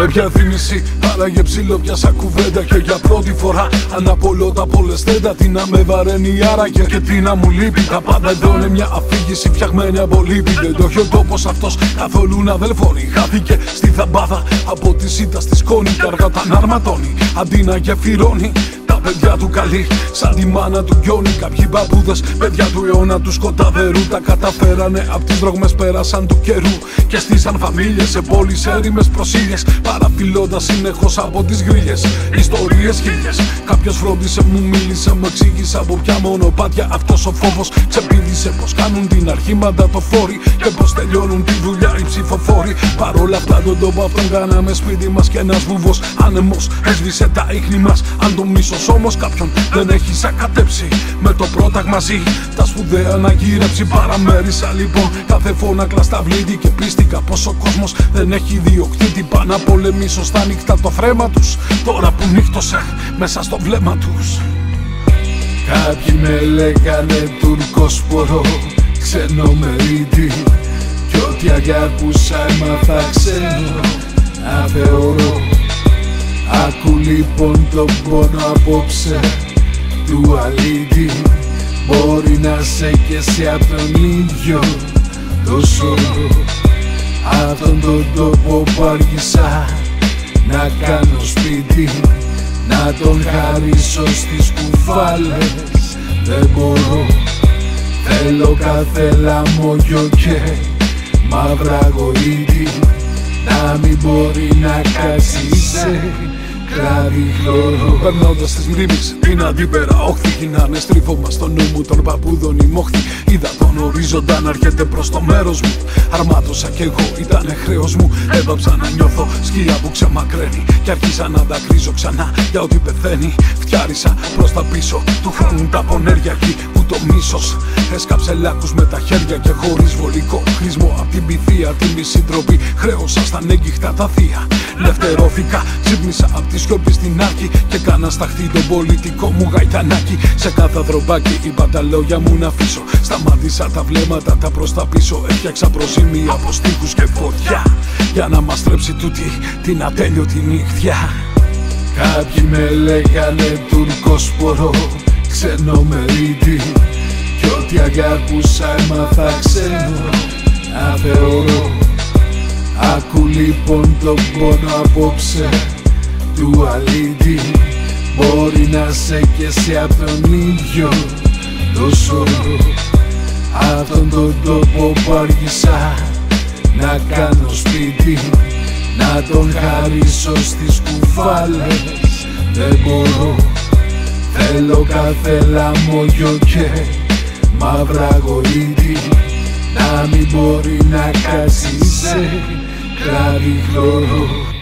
Με πια θύμηση, άραγε ψηλό πιάσα κουβέντα Και για πρώτη φορά αναπολώ τα πολεστέντα Τι να με βαραίνει άραγε και τι να μου λείπει. Τα πάντα εδώ είναι μια αφήγηση φτιαγμένη από λύπη. Δεν το έχει ο τόπος αυτός καθόλου να δελφώνει. Χάθηκε στη θαμπάδα από τη σίτα στη σκόνη Καργά τα αρματώνει αντί να γεφυρώνει παιδιά του καλή, σαν τη μάνα του Γιόνι. Κάποιοι μπαμπούδες, παιδιά του αιώνα του σκοταδερού. Τα καταφέρανε απ' τις δρογμές πέρασαν του καιρού. Και στήσαν φαμίλιες σε πόλεις έρημες προσήλιες. Παραφυλώντας συνεχώς από τις γρίλες. Ιστορίες χίλιες. Κάποιος φρόντισε, μου μίλησε, μου εξήγησε από ποια μονοπάτια αυτός ο φόβος ξεπίδησε. Πω κάνουν την αρχή φόρη και πω τελειώνουν τη δουλειά οι ψηφοφόροι. Παρόλα αυτά τον τόπο αυτόν κάναμε σπίτι μας και ένας βούβος άνεμος έσβησε τα ίχνη μας. Αν το μίσος όμως κάποιον δεν έχει σακατέψει Με το πρόταγμα ζει τα σπουδαία να γύρεψει Παραμέρισα. Λοιπόν κάθε φώνα κλασταβλίδι Και πίστηκα πως ο κόσμος δεν έχει διοκτήτη Πά να πολεμήσω στα νύχτα το φρέμα τους Τώρα που νύχτωσε μέσα στο βλέμμα τους. Κάποιοι με λέγανε τουρκόσπορο ξένο μερίδι. Κι ό,τι αγαπούσα έμαθα ξένο Αθεωρώ Άκου λοιπόν τον πόνο απόψε του αλήτη Μπορεί να σε και εσύ απ' τον ίδιο το σώρο Αυτόν τον τόπο που άργησα να κάνω σπίτι Να τον χαρίσω στις κουφάλες. Δεν μπορώ Θέλω κάθε λαμόγιο και μαύρα γοήτη Να μην μπορεί να κάτσει σε κλάδι χλωρό Περνώντας τις μνήμες, την αντίπερα όχθη. Γίνανε στρίφωμα στο νου μου των παππούδων η μόχθη. Είδα τον ορίζοντα να έρχεται προς το μέρος μου. Αρμάτωσα κι εγώ, ήταν χρέος μου. Έβαψα να νιώθω σκιά που ξεμακραίνει. Κι άρχισα να δακρύζω ξανά για ό,τι πεθαίνει. Φτιάρισα προς τα πίσω του χρόνου τα πονέρια εκεί που το μίσος έσκαψε λάκου με τα χέρια και χωρίς βολικό χρήσμο. Απ' την πυθία, τη μισή τροπή χρέωσα στα νέγκυχτα τα θεία. Λευτερώθηκα, ξύπνησα απ' τη σιωπή στην άκη Και κάνα σταχτεί τον πολιτικό μου γαϊτανάκι Σε κάθε δροπάκι είπα τα λόγια μου να αφήσω Σταμάτησα τα βλέμματα τα προς τα πίσω Έφτιαξα προζήμια από στίχους και φωτιά Για να μας τρέψει τούτη την ατέλειωτη νύχτια. Κάποιοι με λέγανε τουρκόσπορο ξένο μερίδι Κι ό,τι αγαπούσα έμαθα ξένο Αθεωρώ Άκου λοιπόν τον πόνο απόψε του αλήτη Μπορεί να σε και εσύ απ' τον ίδιο το σώρο Αυτόν τον τόπο που άργησα να κάνω σπίτι Να τον χαρίσω στις κουφάλες Δεν μπορώ Θέλω κάθε λαμόγιο και μαύρα γοήτη Να μην μπορεί να κάτσει σε κλάδι χλωρό